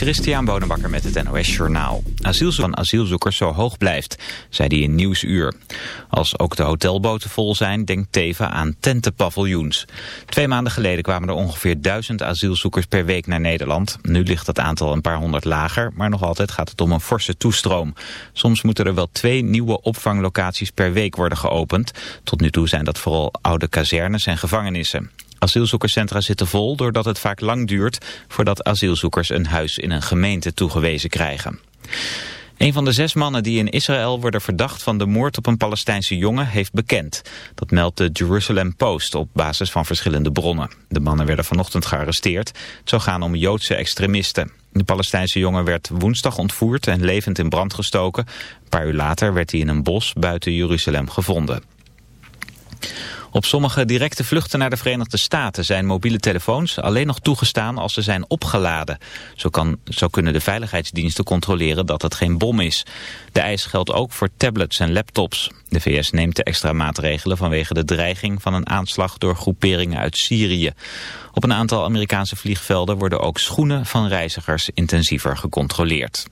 Christian Bonenbakker met het NOS Journaal. Asielzoek van asielzoekers zo hoog blijft, zei hij in Nieuwsuur. Als ook de hotelboten vol zijn, denkt Teven aan tentenpaviljoens. Twee maanden geleden kwamen er ongeveer duizend asielzoekers per week naar Nederland. Nu ligt dat aantal een paar honderd lager, maar nog altijd gaat het om een forse toestroom. Soms moeten er wel twee nieuwe opvanglocaties per week worden geopend. Tot nu toe zijn dat vooral oude kazernes en gevangenissen. Asielzoekerscentra zitten vol doordat het vaak lang duurt voordat asielzoekers een huis in een gemeente toegewezen krijgen. Een van de zes mannen die in Israël worden verdacht van de moord op een Palestijnse jongen heeft bekend. Dat meldt de Jerusalem Post op basis van verschillende bronnen. De mannen werden vanochtend gearresteerd. Het zou gaan om Joodse extremisten. De Palestijnse jongen werd woensdag ontvoerd en levend in brand gestoken. Een paar uur later werd hij in een bos buiten Jeruzalem gevonden. Op sommige directe vluchten naar de Verenigde Staten zijn mobiele telefoons alleen nog toegestaan als ze zijn opgeladen. Zo, kan, zo kunnen de veiligheidsdiensten controleren dat het geen bom is. De eis geldt ook voor tablets en laptops. De VS neemt de extra maatregelen vanwege de dreiging van een aanslag door groeperingen uit Syrië. Op een aantal Amerikaanse vliegvelden worden ook schoenen van reizigers intensiever gecontroleerd.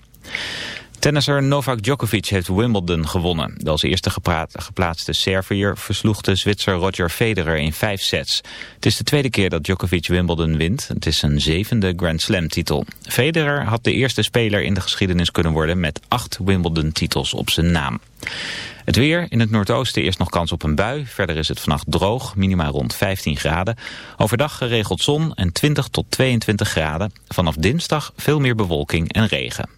Tennisser Novak Djokovic heeft Wimbledon gewonnen. De als eerste geplaatste Serviër versloeg de Zwitser Roger Federer in vijf sets. Het is de tweede keer dat Djokovic Wimbledon wint. Het is zijn zevende Grand Slam titel. Federer had de eerste speler in de geschiedenis kunnen worden met acht Wimbledon titels op zijn naam. Het weer, in het noordoosten eerst nog kans op een bui. Verder is het vannacht droog, minimaal rond 15 graden. Overdag geregeld zon en 20 tot 22 graden. Vanaf dinsdag veel meer bewolking en regen.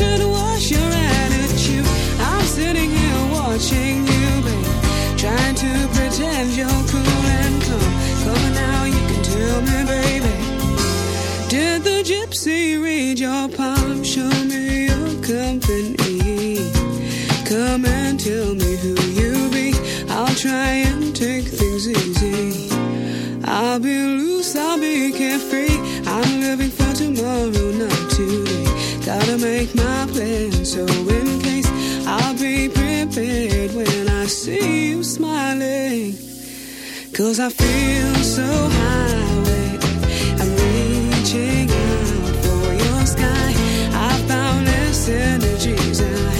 Should wash your attitude. I'm sitting here watching you, babe. Trying to pretend you're cool and calm. Come on now, you can tell me, baby. Did the gypsy read your palm? So in case I'll be prepared when I see you smiling. Cause I feel so high, I'm reaching out for your sky. I found this energies, I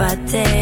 by day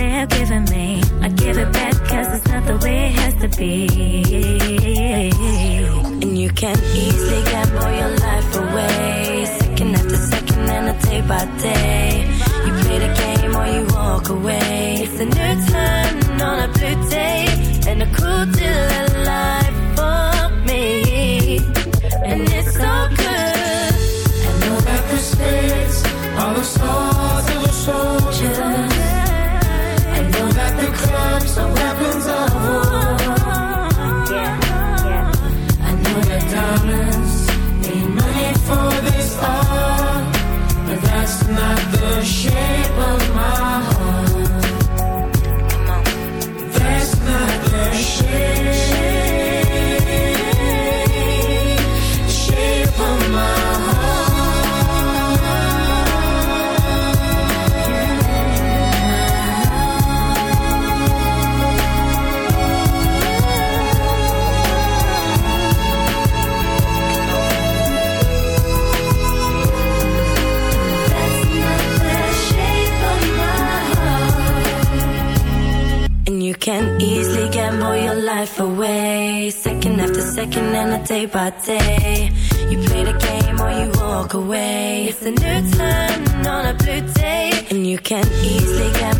they're giving me. I give it back cause it's not the way it has to be. And you can easily gamble your life away. Second after second and a day by day. You play the game or you walk away. It's a new turn on a blue day and a cool deal alive second and a day by day. You play the game or you walk away. It's a new turn on a blue day, and you can easily get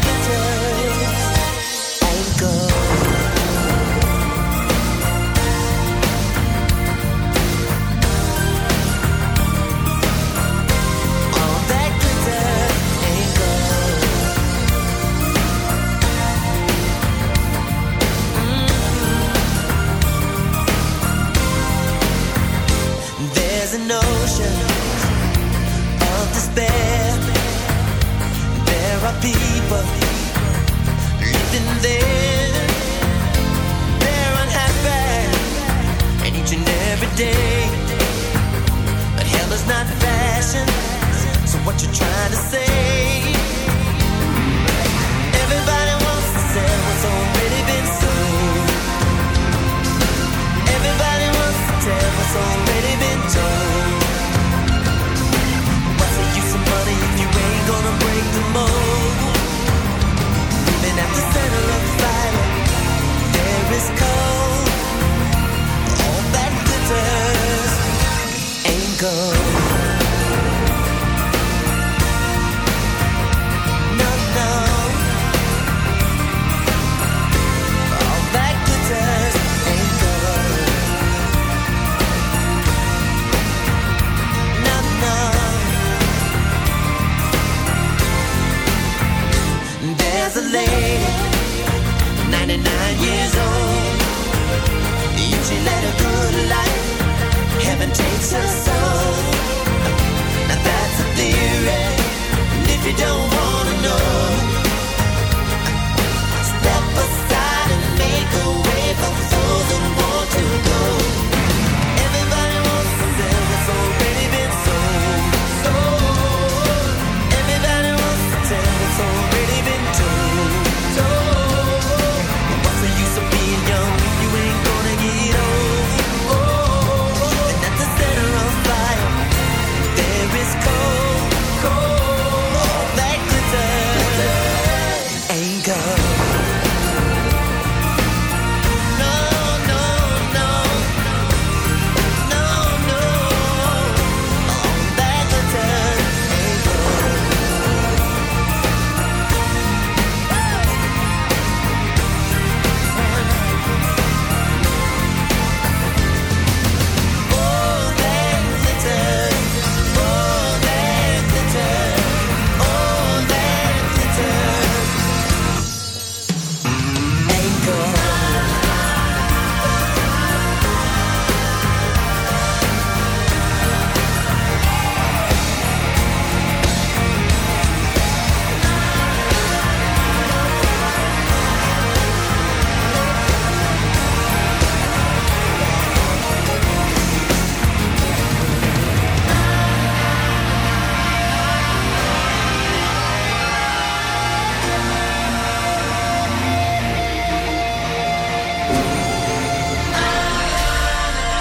day. But hell is not fashion, so what you trying to say? Everybody wants to sell what's already been sold. Everybody wants to tell what's already been told. What's the use of money if you ain't gonna break the mold? Even after settle up, fight, there is cold. go.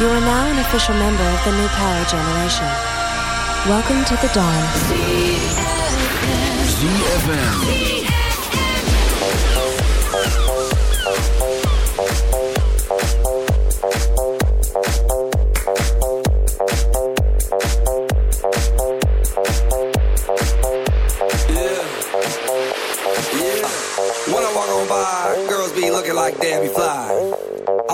You are now an official member of the new power generation. Welcome to the dawn. ZFM. When I walk on by, girls be looking like Debbie Fly.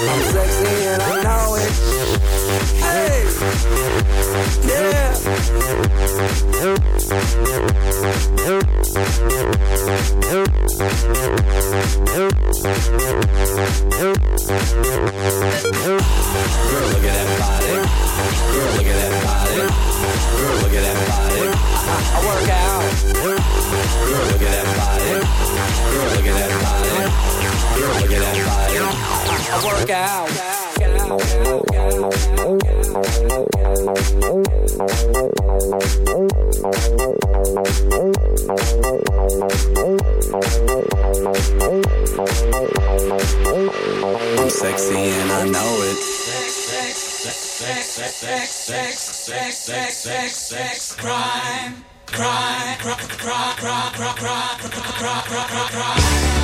I'm sexy I'm sexy and I know it. crime, crime, crime, crime, crime, crime, crime, crime, crime, crime.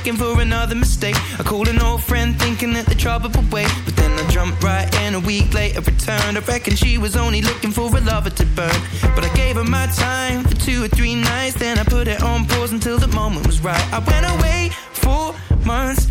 Looking for another mistake. I called an old friend thinking that the trouble would wait. But then I jumped right in a week later, returned. I reckon she was only looking for a lover to burn. But I gave her my time for two or three nights. Then I put it on pause until the moment was right. I went away for months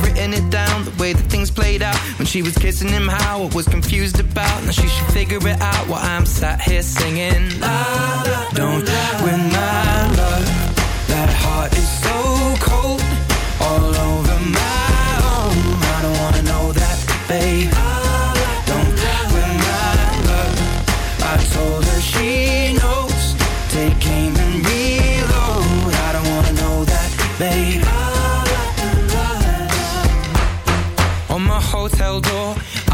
written it down the way that things played out. When she was kissing him, how I was confused about. Now she should figure it out while I'm sat here singing. La, la, don't win my love. That heart is so cold. All over my own. I don't wanna know that, babe. Don't win my love. I told her she knows. Take aim and reload. I don't wanna know that, babe. Hotel door,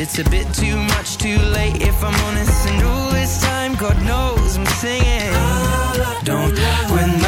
It's a bit too much, too late, if I'm honest. And all this time, God knows I'm singing. Don't win